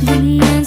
dengan